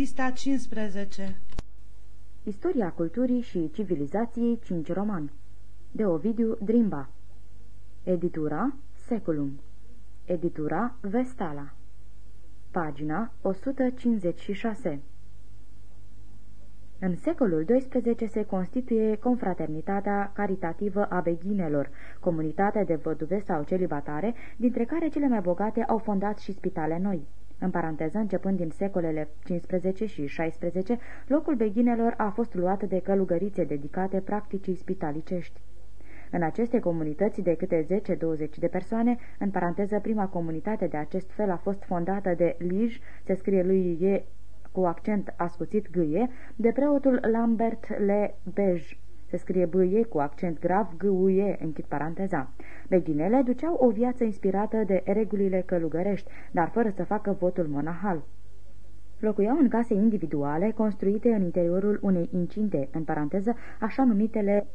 Pista 15 Istoria culturii și civilizației 5 roman De Ovidiu Drimba. Editura Seculum. Editura Vestala. Pagina 156 În secolul XII se constituie confraternitatea caritativă a beghinelor, comunitate de văduve sau celibatare, dintre care cele mai bogate au fondat și spitale noi. În paranteză, începând din secolele 15 și 16, locul beghinelor a fost luat de călugărițe dedicate practicii spitalicești. În aceste comunități de câte 10-20 de persoane, în paranteză, prima comunitate de acest fel a fost fondată de Lij, se scrie lui E cu accent ascuțit gâie, de preotul Lambert Le Bej se scrie bâie cu accent grav, gâuie, închid paranteza. Beghinele duceau o viață inspirată de regulile călugărești, dar fără să facă votul monahal. Locuiau în case individuale, construite în interiorul unei incinte, în paranteză, așa numitele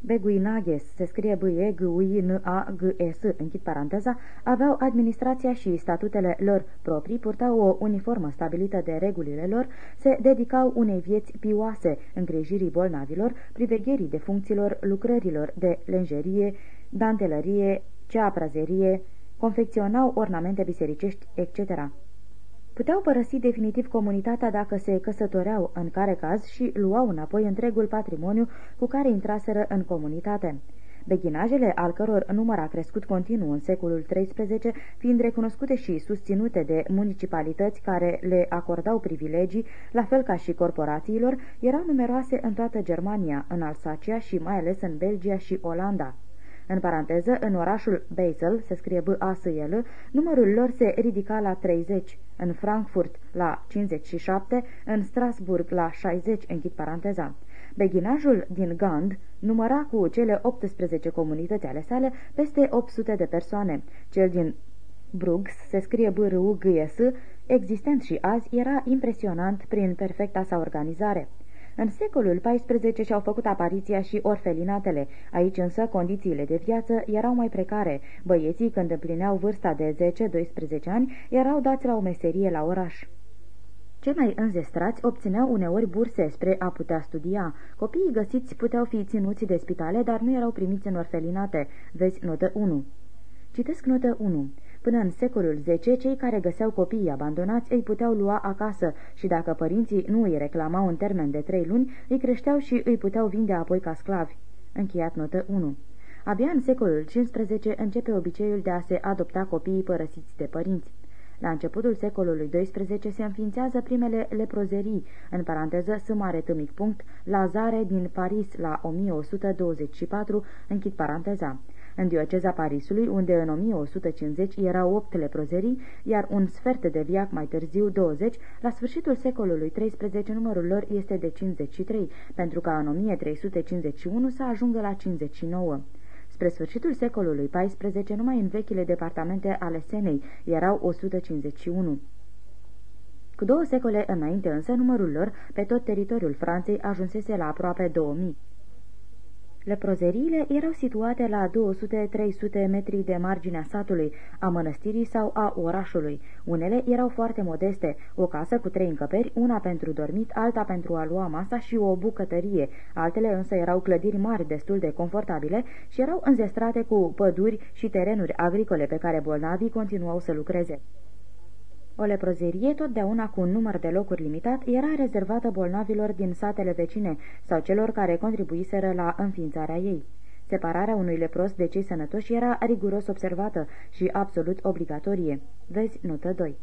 Beguinages, se scrie b e g u i n a g e s închid paranteza, aveau administrația și statutele lor proprii, purtau o uniformă stabilită de regulile lor, se dedicau unei vieți pioase, îngrijirii bolnavilor, privegherii de funcțiilor, lucrărilor de lenjerie, dantelărie, ceaprazerie, confecționau ornamente bisericești, etc. Puteau părăsi definitiv comunitatea dacă se căsătoreau, în care caz, și luau înapoi întregul patrimoniu cu care intraseră în comunitate. Beghinajele, al căror număr a crescut continuu în secolul XIII, fiind recunoscute și susținute de municipalități care le acordau privilegii, la fel ca și corporațiilor, erau numeroase în toată Germania, în Alsacia și mai ales în Belgia și Olanda. În paranteză, în orașul Basel, se scrie b a s l numărul lor se ridica la 30, în Frankfurt la 57, în Strasburg la 60, închid paranteza. Beghinajul din Gand număra cu cele 18 comunități ale sale peste 800 de persoane. Cel din Brugs se scrie b r u g s existent și azi, era impresionant prin perfecta sa organizare. În secolul XIV și-au făcut apariția și orfelinatele. Aici însă condițiile de viață erau mai precare. Băieții, când împlineau vârsta de 10-12 ani, erau dați la o meserie la oraș. Cei mai înzestrați obțineau uneori burse spre a putea studia. Copiii găsiți puteau fi ținuți de spitale, dar nu erau primiți în orfelinate. Vezi notă 1. Citesc notă 1. Până în secolul X, cei care găseau copiii abandonați îi puteau lua acasă și dacă părinții nu îi reclamau în termen de trei luni, îi creșteau și îi puteau vinde apoi ca sclavi. Încheiat notă 1. Abia în secolul XV începe obiceiul de a se adopta copiii părăsiți de părinți. La începutul secolului XII se înființează primele leprozerii, în paranteză S mare tâmic punct, Lazare din Paris la 1124, închid paranteza în dioceza Parisului, unde în 1150 erau 8 leprozerii, iar un sfert de viac mai târziu 20, la sfârșitul secolului XIII numărul lor este de 53, pentru ca în 1351 să ajungă la 59. Spre sfârșitul secolului XIV, numai în vechile departamente ale Senei erau 151. Cu două secole înainte însă, numărul lor pe tot teritoriul Franței ajunsese la aproape 2000. Leprozeriile erau situate la 200-300 metri de marginea satului, a mănăstirii sau a orașului. Unele erau foarte modeste, o casă cu trei încăperi, una pentru dormit, alta pentru a lua masa și o bucătărie. Altele însă erau clădiri mari destul de confortabile și erau înzestrate cu păduri și terenuri agricole pe care bolnavii continuau să lucreze. O leprozerie, totdeauna cu un număr de locuri limitat, era rezervată bolnavilor din satele vecine sau celor care contribuiseră la înființarea ei. Separarea unui lepros de cei sănătoși era riguros observată și absolut obligatorie. Vezi notă 2.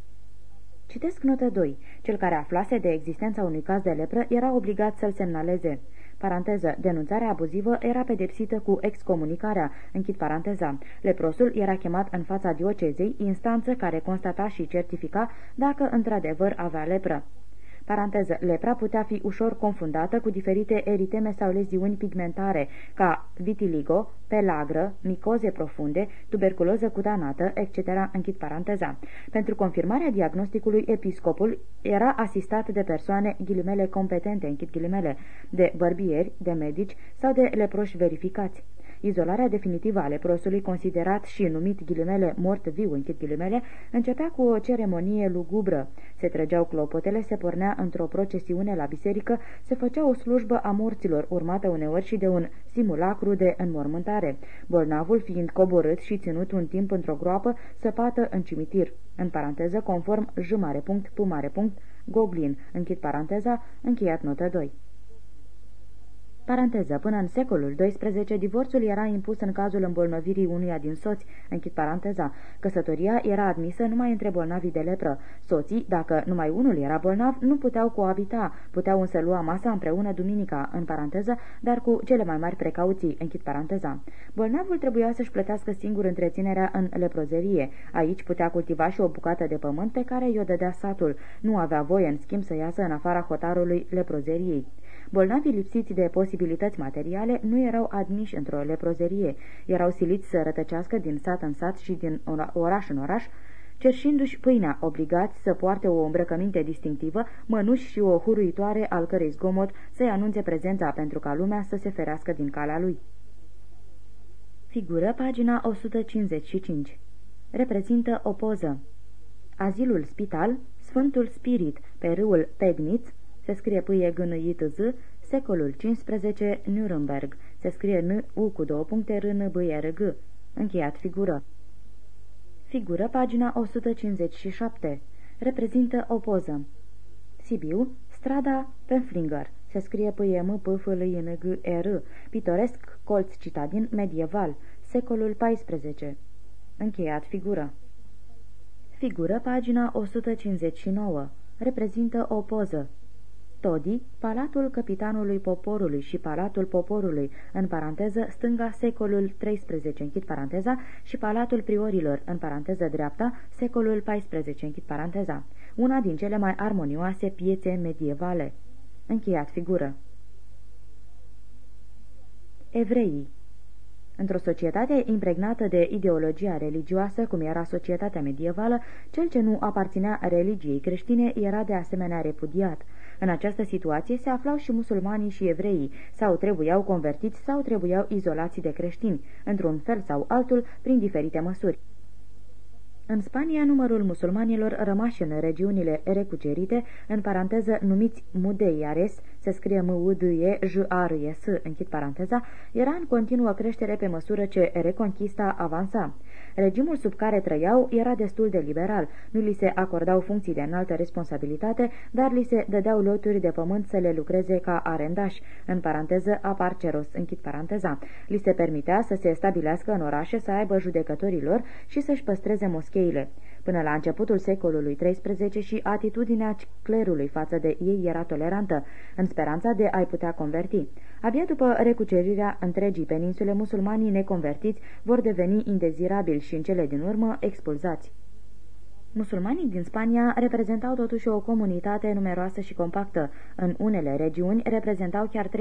Citesc notă 2. Cel care aflase de existența unui caz de lepră era obligat să-l semnaleze. Paranteză, denunțarea abuzivă era pedepsită cu excomunicarea, închid paranteza. Leprosul era chemat în fața diocezei, instanță care constata și certifica dacă într-adevăr avea lepră. Paranteză, lepra putea fi ușor confundată cu diferite eriteme sau leziuni pigmentare, ca vitiligo, pelagră, micoze profunde, tuberculoză cutanată, etc. Închid paranteza. Pentru confirmarea diagnosticului, episcopul era asistat de persoane ghilimele competente, închid ghilimele, de bărbieri, de medici sau de leproși verificați. Izolarea definitivă a leprosului, considerat și numit ghilimele mort viu, închid ghilimele, începea cu o ceremonie lugubră. Se trăgeau clopotele, se pornea într-o procesiune la biserică, se făcea o slujbă a morților, urmată uneori și de un simulacru de înmormântare, bolnavul fiind coborât și ținut un timp într-o groapă săpată în cimitir, în paranteză conform j mare punct, p mare punct, Goblin, închid paranteza, încheiat notă 2. Paranteză. Până în secolul XII, divorțul era impus în cazul îmbolnăvirii unuia din soți, închid paranteza. Căsătoria era admisă numai între bolnavii de lepră. Soții, dacă numai unul era bolnav, nu puteau coabita, puteau însă lua masa împreună duminica, în paranteză, dar cu cele mai mari precauții, închid paranteza. Bolnavul trebuia să-și plătească singur întreținerea în leprozerie. Aici putea cultiva și o bucată de pământ pe care i-o dădea satul. Nu avea voie, în schimb, să iasă în afara hotarului leprozeriei. Bolnavii lipsiți de posibilități materiale nu erau admiși într-o leprozerie, erau siliți să rătăcească din sat în sat și din oraș în oraș, cerșindu-și pâinea, obligați să poarte o îmbrăcăminte distinctivă, mănuși și o huruitoare al cărei zgomot să-i anunțe prezența pentru ca lumea să se ferească din calea lui. Figură pagina 155. Reprezintă o poză. Azilul spital, Sfântul Spirit, pe râul Pegnitz, se scrie pâie gânuit z, secolul 15, Nuremberg, se scrie n, u cu două puncte, r, n, b, r, g. Încheiat figură. Figură, pagina 157. Reprezintă o poză. Sibiu, strada Penflinger, se scrie pâie m, p, f, l, i, n, g, e, r, pitoresc colț citadin medieval, secolul 14. Încheiat figură. Figură, pagina 159. Reprezintă o poză. Todi, Palatul Capitanului Poporului și Palatul Poporului, în paranteză stânga secolul XIII, închid paranteza, și Palatul Priorilor, în paranteză dreapta, secolul XIV, închid paranteza. Una din cele mai armonioase piețe medievale. Încheiat figură. Evreii Într-o societate impregnată de ideologia religioasă, cum era societatea medievală, cel ce nu aparținea religiei creștine era de asemenea repudiat. În această situație se aflau și musulmanii și evreii, sau trebuiau convertiți sau trebuiau izolați de creștini, într-un fel sau altul, prin diferite măsuri. În Spania, numărul musulmanilor rămași în regiunile recucerite, în paranteză numiți Mudeiares, se scrie m u d e j a r e s închid paranteza, era în continuă creștere pe măsură ce reconquista avansa. Regimul sub care trăiau era destul de liberal, nu li se acordau funcții de înaltă responsabilitate, dar li se dădeau loturi de pământ să le lucreze ca arendași, în paranteză aparceros, închid paranteza. Li se permitea să se stabilească în orașe, să aibă judecătorilor și să-și păstreze moscheile. Până la începutul secolului XIII și atitudinea clerului față de ei era tolerantă, în speranța de a-i putea converti. Abia după recucerirea întregii peninsule, musulmanii neconvertiți vor deveni indezirabili și în cele din urmă expulzați. Musulmanii din Spania reprezentau totuși o comunitate numeroasă și compactă. În unele regiuni reprezentau chiar 35%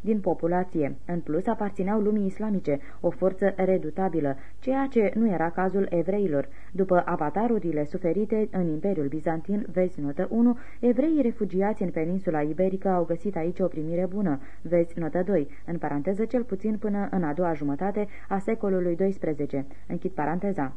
din populație. În plus, aparțineau lumii islamice, o forță redutabilă, ceea ce nu era cazul evreilor. După avatarurile suferite în Imperiul Bizantin, vezi notă 1, evreii refugiați în peninsula iberică au găsit aici o primire bună, vezi notă 2, în paranteză cel puțin până în a doua jumătate a secolului XII. Închid paranteza.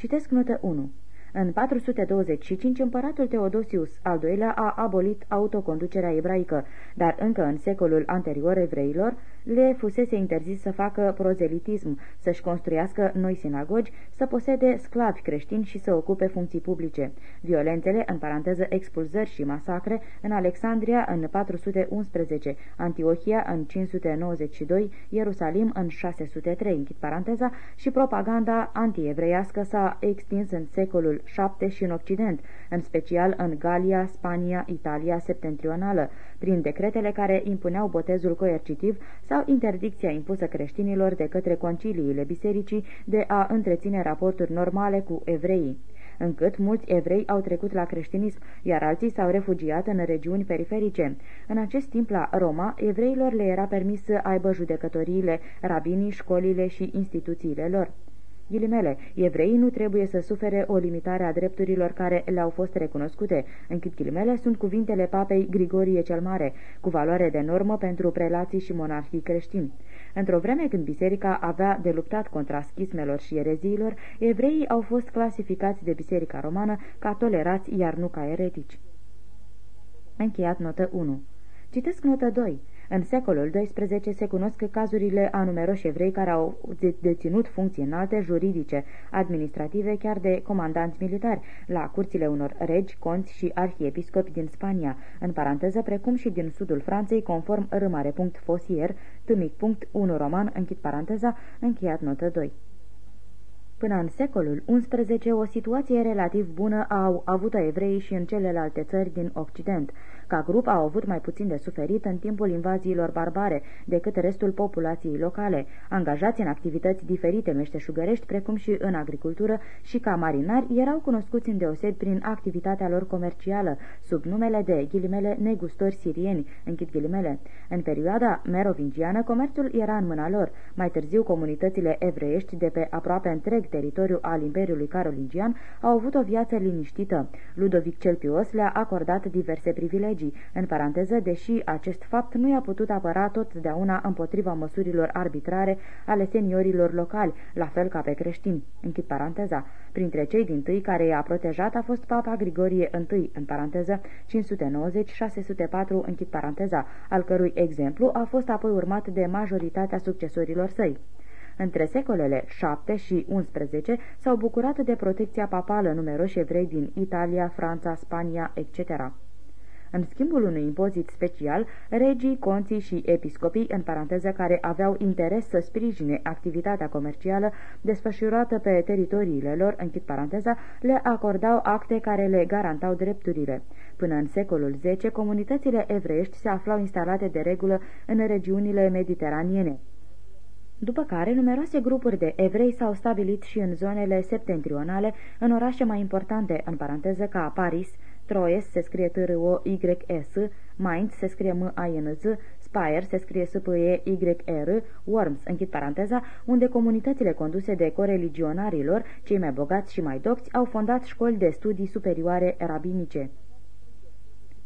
Citesc notă 1. În 425, împăratul Teodosius al II-lea a abolit autoconducerea ebraică, dar încă în secolul anterior evreilor le fusese interzis să facă prozelitism, să-și construiască noi sinagogi, să posede sclavi creștini și să ocupe funcții publice. Violențele, în paranteză expulzări și masacre, în Alexandria în 411, Antiohia în 592, Ierusalim în 603, închid paranteza, și propaganda antievreiască s-a extins în secolul VII și în Occident, în special în Galia, Spania, Italia septentrională, prin decretele care impuneau botezul coercitiv sau interdicția impusă creștinilor de către conciliile bisericii de a întreține raporturi normale cu evreii încât mulți evrei au trecut la creștinism, iar alții s-au refugiat în regiuni periferice. În acest timp, la Roma, evreilor le era permis să aibă judecătoriile, rabinii, școlile și instituțiile lor. Ghilimele, evreii nu trebuie să sufere o limitare a drepturilor care le-au fost recunoscute. Închid ghilimele sunt cuvintele papei Grigorie cel Mare, cu valoare de normă pentru prelații și monarhii creștini. Într-o vreme când biserica avea de luptat contra schismelor și ereziilor, evreii au fost clasificați de biserica romană ca tolerați, iar nu ca eretici. Încheiat notă 1. Citesc notă 2. În secolul XII se cunosc cazurile a numeroși evrei care au deținut funcții înalte, juridice, administrative, chiar de comandanți militari, la curțile unor regi, conți și arhiepiscopi din Spania, în paranteză, precum și din sudul Franței, conform râmare.fosier, tâmic.1 roman, închid paranteza, încheiat notă 2. Până în secolul XI, o situație relativ bună au avut evrei și în celelalte țări din Occident. Ca grup au avut mai puțin de suferit în timpul invaziilor barbare decât restul populației locale, angajați în activități diferite meșteșugărești, precum și în agricultură, și ca marinari erau cunoscuți îndeoseb prin activitatea lor comercială, sub numele de ghilimele negustori sirieni, închid ghilimele. În perioada merovingiană, comerțul era în mâna lor. Mai târziu, comunitățile evreiești de pe aproape întreg teritoriu al Imperiului Carolingian au avut o viață liniștită. Ludovic cel Pios le-a acordat diverse privilegii legii, în paranteză, deși acest fapt nu i-a putut apăra totdeauna împotriva măsurilor arbitrare ale seniorilor locali, la fel ca pe creștini. Închid paranteza. Printre cei din tâi care i-a protejat a fost Papa Grigorie I, în paranteză, 590-604, închid paranteza, al cărui exemplu a fost apoi urmat de majoritatea succesorilor săi. Între secolele 7 și 11 s-au bucurat de protecția papală numeroși evrei din Italia, Franța, Spania, etc. În schimbul unui impozit special, regii, conții și episcopii, în paranteză care aveau interes să sprijine activitatea comercială desfășurată pe teritoriile lor, închid paranteza, le acordau acte care le garantau drepturile. Până în secolul X, comunitățile evreiești se aflau instalate de regulă în regiunile mediteraniene. După care, numeroase grupuri de evrei s-au stabilit și în zonele septentrionale, în orașe mai importante, în paranteză ca Paris, Troyes se scrie t r o y s Mainz se scrie M-A-N-Z, Spire se scrie S-P-E-Y-R, Worms, închid paranteza, unde comunitățile conduse de coreligionarilor, cei mai bogați și mai docți, au fondat școli de studii superioare rabinice.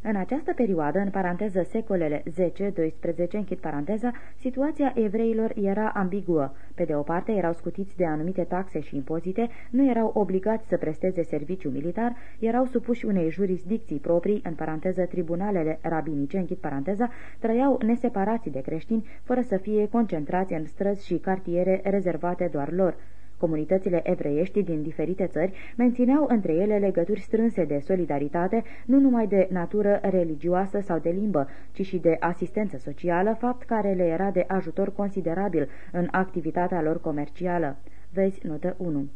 În această perioadă, în paranteză secolele 10-12, închid paranteza, situația evreilor era ambiguă. Pe de o parte, erau scutiți de anumite taxe și impozite, nu erau obligați să presteze serviciu militar, erau supuși unei jurisdicții proprii, în paranteză tribunalele rabinice, închid paranteza, trăiau neseparați de creștini, fără să fie concentrați în străzi și cartiere rezervate doar lor. Comunitățile evreiești din diferite țări mențineau între ele legături strânse de solidaritate, nu numai de natură religioasă sau de limbă, ci și de asistență socială, fapt care le era de ajutor considerabil în activitatea lor comercială. Vezi notă 1.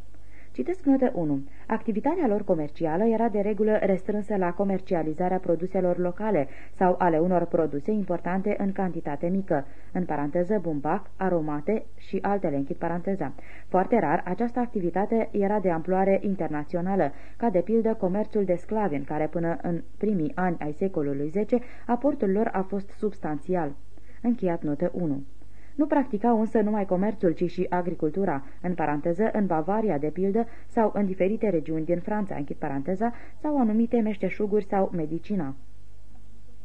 Citesc notă 1. Activitatea lor comercială era de regulă restrânsă la comercializarea produselor locale sau ale unor produse importante în cantitate mică, în paranteză bumbac, aromate și altele, închid paranteza. Foarte rar, această activitate era de amploare internațională, ca de pildă comerțul de sclavi, în care până în primii ani ai secolului X aportul lor a fost substanțial. Încheiat notă 1. Nu practicau însă numai comerțul, ci și agricultura, în paranteză, în Bavaria, de pildă, sau în diferite regiuni din Franța, închid paranteza, sau anumite meșteșuguri sau medicina.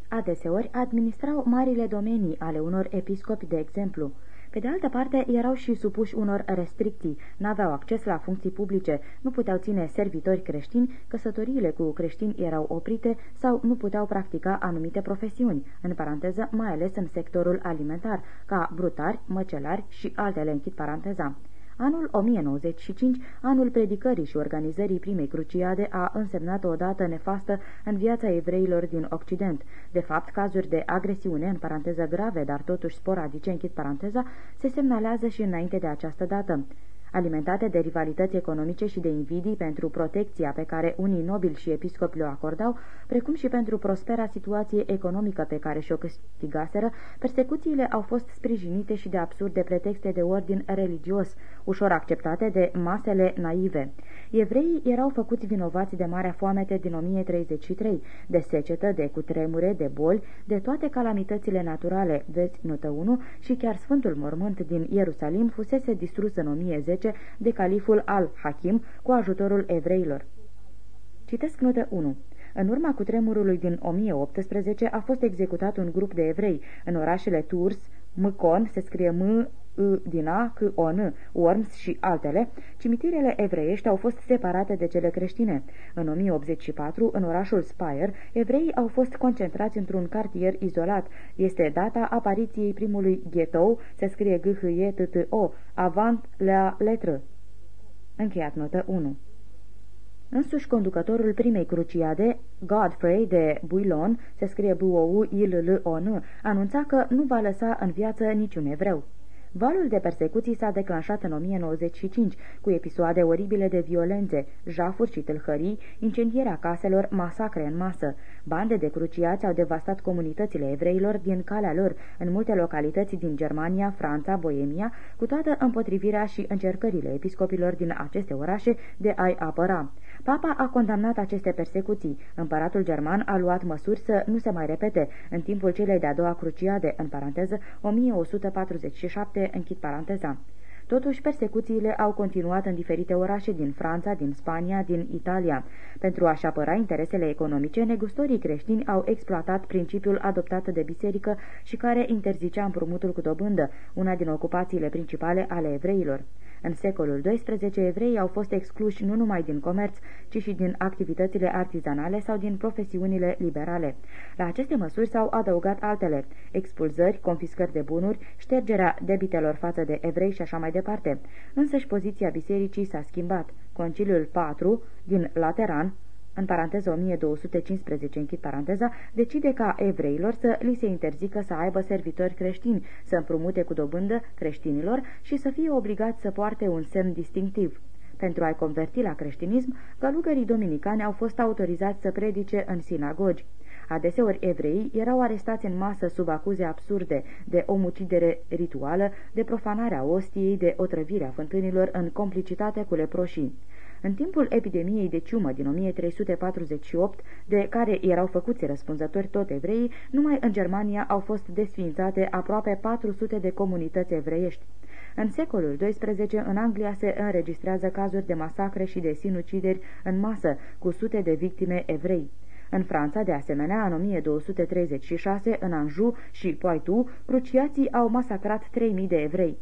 Adeseori administrau marile domenii ale unor episcopi, de exemplu. Pe de altă parte, erau și supuși unor restricții, n-aveau acces la funcții publice, nu puteau ține servitori creștini, căsătoriile cu creștini erau oprite sau nu puteau practica anumite profesiuni, în paranteză mai ales în sectorul alimentar, ca brutari, măcelari și altele închid paranteza. Anul 1095, anul predicării și organizării primei cruciade, a însemnat o dată nefastă în viața evreilor din Occident. De fapt, cazuri de agresiune, în paranteză grave, dar totuși sporadice, închid paranteza, se semnalează și înainte de această dată alimentate de rivalități economice și de invidii pentru protecția pe care unii nobili și episcopi le acordau, precum și pentru prospera situație economică pe care și-o câștigaseră, persecuțiile au fost sprijinite și de absurde pretexte de ordin religios, ușor acceptate de masele naive. Evreii erau făcuți vinovați de marea foamete din 1033, de secetă, de cutremure, de boli, de toate calamitățile naturale, vezi notă 1, și chiar Sfântul Mormânt din Ierusalim fusese distrus în 1010 de califul al-Hakim cu ajutorul evreilor. Citesc notă 1. În urma cutremurului din 1018 a fost executat un grup de evrei în orașele Tours, Mâcon se scrie M din A, C, O, N, Worms și altele, cimitirele evreiești au fost separate de cele creștine. În 1084, în orașul Spire, evreii au fost concentrați într-un cartier izolat. Este data apariției primului ghetou, se scrie g h e t t o avant la letră. Încheiat notă 1. Însuși conducătorul primei cruciade, Godfrey de Bouillon, se scrie b o u i l l o n anunța că nu va lăsa în viață niciun evreu. Valul de persecuții s-a declanșat în 1095, cu episoade oribile de violențe, jafuri și tâlhării, incendierea caselor, masacre în masă. Bande de cruciați au devastat comunitățile evreilor din calea lor în multe localități din Germania, Franța, Boemia, cu toată împotrivirea și încercările episcopilor din aceste orașe de a-i apăra. Papa a condamnat aceste persecuții. Împăratul german a luat măsuri să nu se mai repete în timpul celei de-a doua cruciade, în paranteză 1147, închid paranteza. Totuși, persecuțiile au continuat în diferite orașe din Franța, din Spania, din Italia. Pentru a-și apăra interesele economice, negustorii creștini au exploatat principiul adoptat de biserică și care interzicea împrumutul cu dobândă, una din ocupațiile principale ale evreilor. În secolul XII, evreii au fost excluși nu numai din comerț, ci și din activitățile artizanale sau din profesiunile liberale. La aceste măsuri s-au adăugat altele, expulzări, confiscări de bunuri, ștergerea debitelor față de evrei și așa mai departe. Însăși poziția bisericii s-a schimbat. Conciliul 4 din Lateran, în paranteză 1215, închid paranteza, decide ca evreilor să li se interzică să aibă servitori creștini, să împrumute cu dobândă creștinilor și să fie obligați să poarte un semn distinctiv. Pentru a-i converti la creștinism, călugării dominicani au fost autorizați să predice în sinagogi. Adeseori evrei erau arestați în masă sub acuze absurde de omucidere rituală, de profanarea ostiei, de otrăvirea fântânilor în complicitate cu leproșii. În timpul epidemiei de ciumă din 1348, de care erau făcuți răspunzători tot evreii, numai în Germania au fost desfințate aproape 400 de comunități evreiești. În secolul XII, în Anglia se înregistrează cazuri de masacre și de sinucideri în masă, cu sute de victime evrei. În Franța, de asemenea, în 1236, în Anjou și Poitou, cruciații au masacrat 3000 de evrei.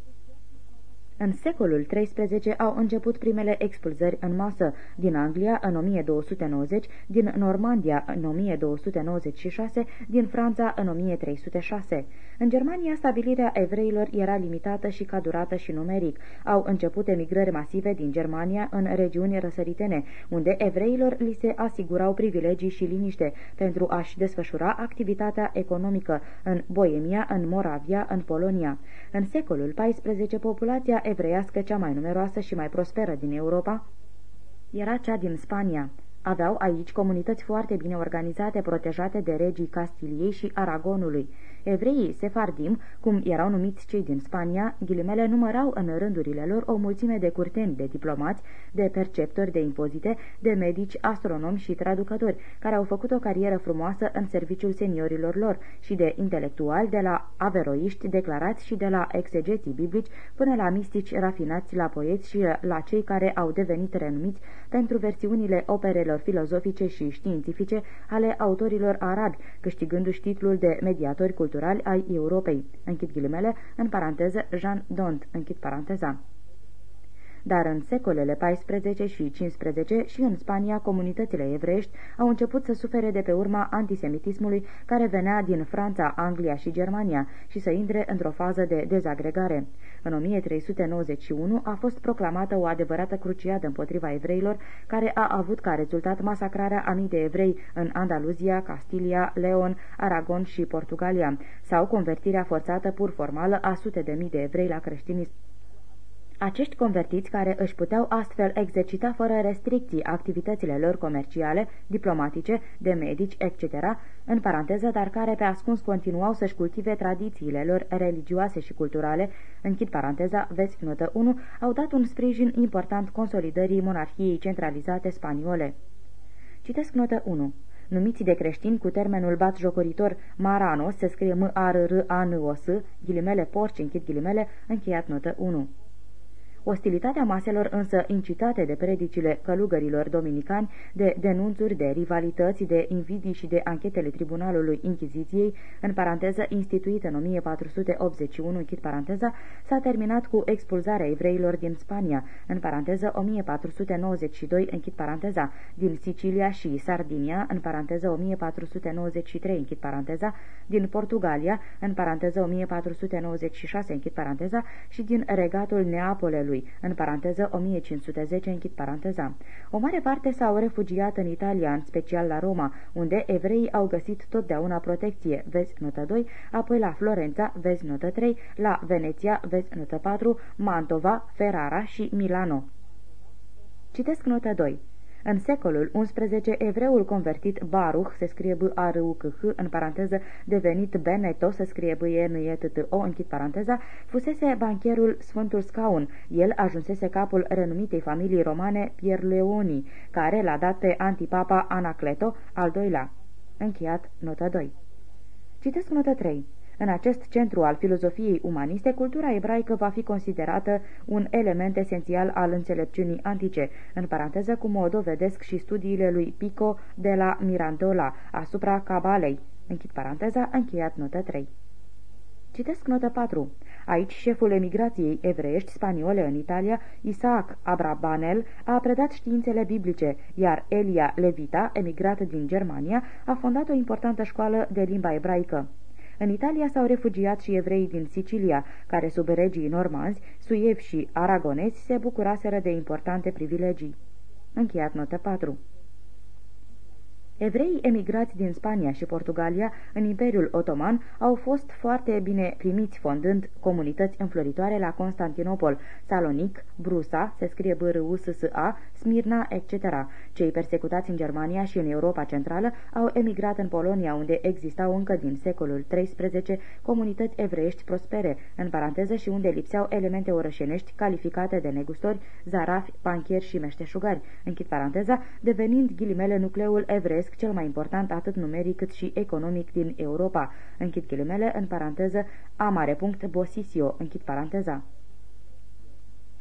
În secolul XIII au început primele expulzări în masă din Anglia în 1290, din Normandia în 1296, din Franța în 1306. În Germania, stabilirea evreilor era limitată și ca durată și numeric. Au început emigrări masive din Germania în regiuni răsăritene, unde evreilor li se asigurau privilegii și liniște pentru a-și desfășura activitatea economică în Boemia, în Moravia, în Polonia. În secolul XIV, populația evreiască cea mai numeroasă și mai prosperă din Europa era cea din Spania. Aveau aici comunități foarte bine organizate, protejate de regii Castiliei și Aragonului. Evreii sefardim, cum erau numiți cei din Spania, ghilimele numărau în rândurile lor o mulțime de curteni, de diplomați, de perceptori de impozite, de medici, astronomi și traducători, care au făcut o carieră frumoasă în serviciul seniorilor lor și de intelectuali, de la averoiști declarați și de la exegeții biblici până la mistici rafinați, la poeți și la cei care au devenit renumiți pentru versiunile operelor filozofice și științifice ale autorilor arabi, câștigându-și titlul de mediatori culturali culturali ai Europei, închid ghilimele, în paranteză Jean Dont, închid paranteza dar în secolele XIV și XV și în Spania comunitățile evreiești au început să sufere de pe urma antisemitismului care venea din Franța, Anglia și Germania și să intre într-o fază de dezagregare. În 1391 a fost proclamată o adevărată cruciadă împotriva evreilor, care a avut ca rezultat masacrarea a mii de evrei în Andaluzia, Castilia, Leon, Aragon și Portugalia, sau convertirea forțată pur formală a sute de mii de evrei la creștinism. Acești convertiți care își puteau astfel exercita fără restricții activitățile lor comerciale, diplomatice, de medici, etc., în paranteză, dar care pe ascuns continuau să-și cultive tradițiile lor religioase și culturale, închid paranteza, vezi notă 1, au dat un sprijin important consolidării monarhiei centralizate spaniole. Citesc notă 1 numiți de creștini cu termenul batjocoritor Maranos, se scrie M-A-R-R-A-N-O-S, ghilimele porci, închid ghilimele, încheiat notă 1. Ostilitatea maselor însă incitate de predicile călugărilor dominicani, de denunțuri, de rivalități, de invidii și de anchetele Tribunalului Inchiziției, în paranteză instituit în 1481, închid paranteza, s-a terminat cu expulzarea evreilor din Spania, în paranteză 1492, închid paranteza, din Sicilia și Sardinia, în paranteză 1493, închid paranteza, din Portugalia, în paranteză 1496, închid paranteza, și din regatul Neapolelui lui, în paranteză 1510, închid paranteza. O mare parte s-au refugiat în Italia, în special la Roma, unde evreii au găsit totdeauna protecție, vezi notă 2, apoi la Florența, vezi notă 3, la Veneția, vezi notă 4, Mantova, Ferrara și Milano. Citesc notă 2. În secolul XI, evreul convertit Baruch, se scrie b a r u c h în paranteză, devenit Beneto, se scrie b e n e t t o închid paranteza, fusese bancherul Sfântul Scaun. El ajunsese capul renumitei familii romane Pierleoni, care l-a dat pe antipapa Anacleto, al doilea. Încheiat nota 2. Citesc nota 3. În acest centru al filozofiei umaniste, cultura ebraică va fi considerată un element esențial al înțelepciunii antice, în paranteză cum o dovedesc și studiile lui Pico de la Mirandola asupra Cabalei. Închid paranteza, încheiat notă 3. Citesc notă 4. Aici, șeful emigrației evreiești spaniole în Italia, Isaac Abrabanel, a predat științele biblice, iar Elia Levita, emigrat din Germania, a fondat o importantă școală de limba ebraică. În Italia s-au refugiat și evrei din Sicilia, care sub regii normanzi, suievi și aragonezi se bucuraseră de importante privilegii. Încheiat notă 4 Evreii emigrați din Spania și Portugalia în Imperiul Otoman au fost foarte bine primiți fondând comunități înfloritoare la Constantinopol, Salonic, Brusa, se scrie b r u s s a Smirna, etc. Cei persecutați în Germania și în Europa Centrală au emigrat în Polonia, unde existau încă din secolul XIII comunități evreiești prospere, în paranteză și unde lipseau elemente orășenești calificate de negustori, zarafi, panchieri și meșteșugari, închid paranteza, devenind ghilimele nucleul evresc cel mai important atât numeric cât și economic din Europa, închid ghilimele, în paranteză, amare punct Bosisio, închid paranteza.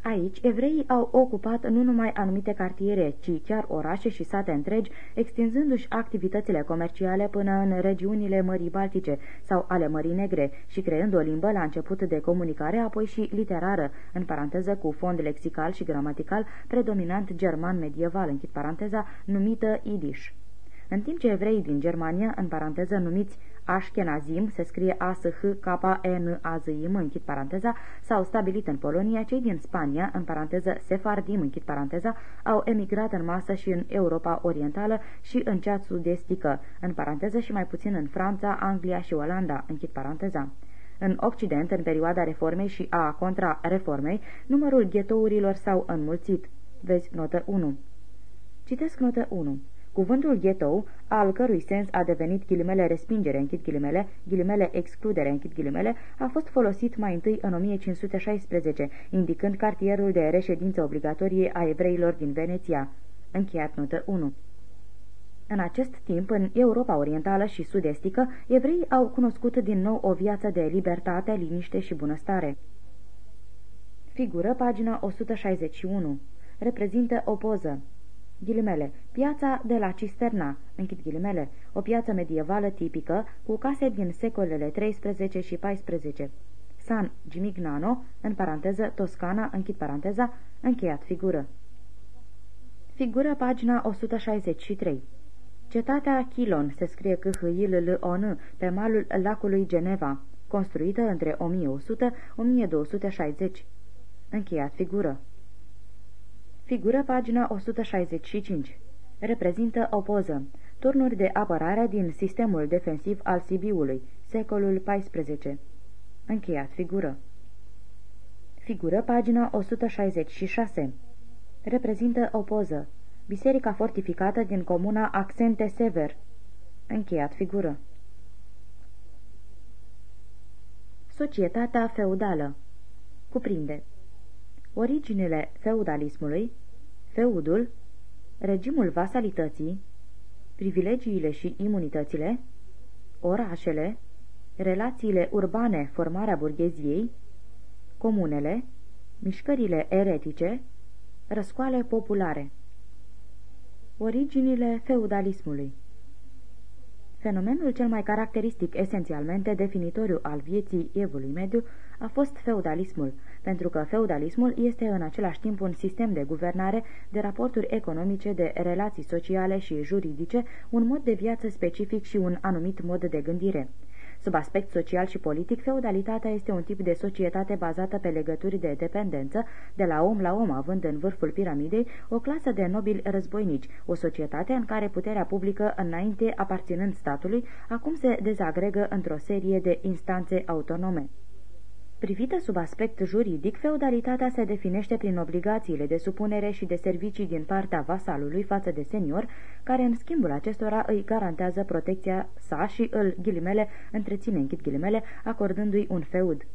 Aici, evreii au ocupat nu numai anumite cartiere, ci chiar orașe și sate întregi, extinzându-și activitățile comerciale până în regiunile Mării Baltice sau ale Mării Negre și creând o limbă la început de comunicare, apoi și literară, în paranteză cu fond lexical și gramatical predominant german medieval, închid paranteza, numită Idish. În timp ce evreii din Germania, în paranteză numiți Ashkenazim, se scrie a s h k n a z i m închid paranteza, s-au stabilit în Polonia, cei din Spania, în paranteză Sefardim, închid paranteza, au emigrat în masă și în Europa Orientală și în cea sud-estică, în paranteză și mai puțin în Franța, Anglia și Olanda, închid paranteza. În Occident, în perioada reformei și a contra-reformei, numărul ghetourilor s-au înmulțit. Vezi notă 1. Citesc notă 1. Cuvântul ghetto, al cărui sens a devenit ghilimele respingere, închid ghilimele, ghilimele excludere, închid ghilimele, a fost folosit mai întâi în 1516, indicând cartierul de reședință obligatorie a evreilor din Veneția. Încheiat notă 1. În acest timp, în Europa Orientală și Sud-Estică, evreii au cunoscut din nou o viață de libertate, liniște și bunăstare. Figură pagina 161. Reprezintă o poză ghilimele, piața de la Cisterna, închid ghilimele, o piață medievală tipică, cu case din secolele 13 și 14. San Gimignano, în paranteză, Toscana, închid paranteza, încheiat figură. Figură pagina 163. Cetatea Chilon se scrie c h i l l o n pe malul lacului Geneva, construită între 1100-1260. Încheiat figură. Figură pagina 165. Reprezintă o poză. Turnuri de apărare din sistemul defensiv al Sibiului, secolul XIV. Încheiat figură. Figură pagina 166. Reprezintă o poză. Biserica fortificată din comuna Accente Sever. Încheiat figură. Societatea feudală Cuprinde Originile feudalismului feudul, regimul vasalității, privilegiile și imunitățile, orașele, relațiile urbane, formarea burgheziei, comunele, Mișcările eretice, răscoale populare. Originile feudalismului. Fenomenul cel mai caracteristic, esențialmente definitoriu al vieții evului mediu, a fost feudalismul, pentru că feudalismul este în același timp un sistem de guvernare, de raporturi economice, de relații sociale și juridice, un mod de viață specific și un anumit mod de gândire. Sub aspect social și politic, feudalitatea este un tip de societate bazată pe legături de dependență, de la om la om, având în vârful piramidei o clasă de nobili războinici, o societate în care puterea publică, înainte aparținând statului, acum se dezagregă într-o serie de instanțe autonome. Privită sub aspect juridic, feudalitatea se definește prin obligațiile de supunere și de servicii din partea vasalului față de senior, care în schimbul acestora îi garantează protecția sa și îl, ghilimele, întreține închid ghilimele, acordându-i un feud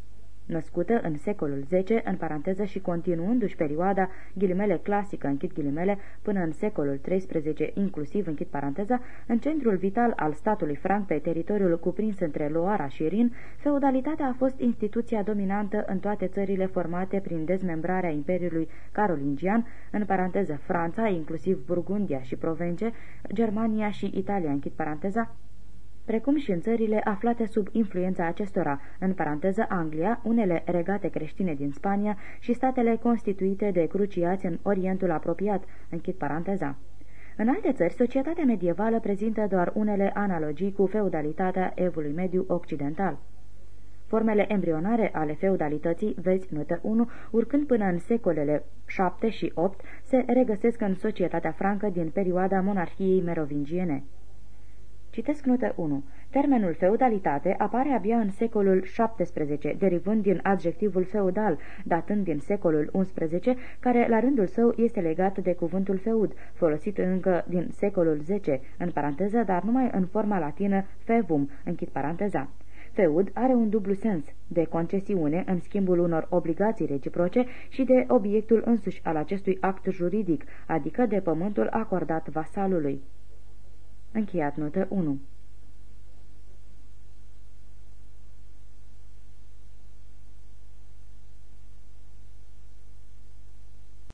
născută în secolul X, în paranteză și continuându-și perioada ghilimele clasică, închid ghilimele, până în secolul XIII, inclusiv, închid paranteza, în centrul vital al statului franc pe teritoriul cuprins între Loara și Rin, feudalitatea a fost instituția dominantă în toate țările formate prin dezmembrarea Imperiului Carolingian, în paranteză Franța, inclusiv Burgundia și Provence, Germania și Italia, închid paranteza, precum și în țările aflate sub influența acestora, în paranteză Anglia, unele regate creștine din Spania și statele constituite de cruciați în Orientul apropiat, închid paranteza. În alte țări, societatea medievală prezintă doar unele analogii cu feudalitatea evului mediu occidental. Formele embrionare ale feudalității, vezi notă 1, urcând până în secolele 7 și 8, se regăsesc în societatea francă din perioada monarhiei merovingiene. Citesc notă 1. Termenul feudalitate apare abia în secolul XVII, derivând din adjectivul feudal, datând din secolul XI, care la rândul său este legat de cuvântul feud, folosit încă din secolul X, în paranteză, dar numai în forma latină fevum, închid paranteza. Feud are un dublu sens, de concesiune în schimbul unor obligații reciproce și de obiectul însuși al acestui act juridic, adică de pământul acordat vasalului. Încheiat notă 1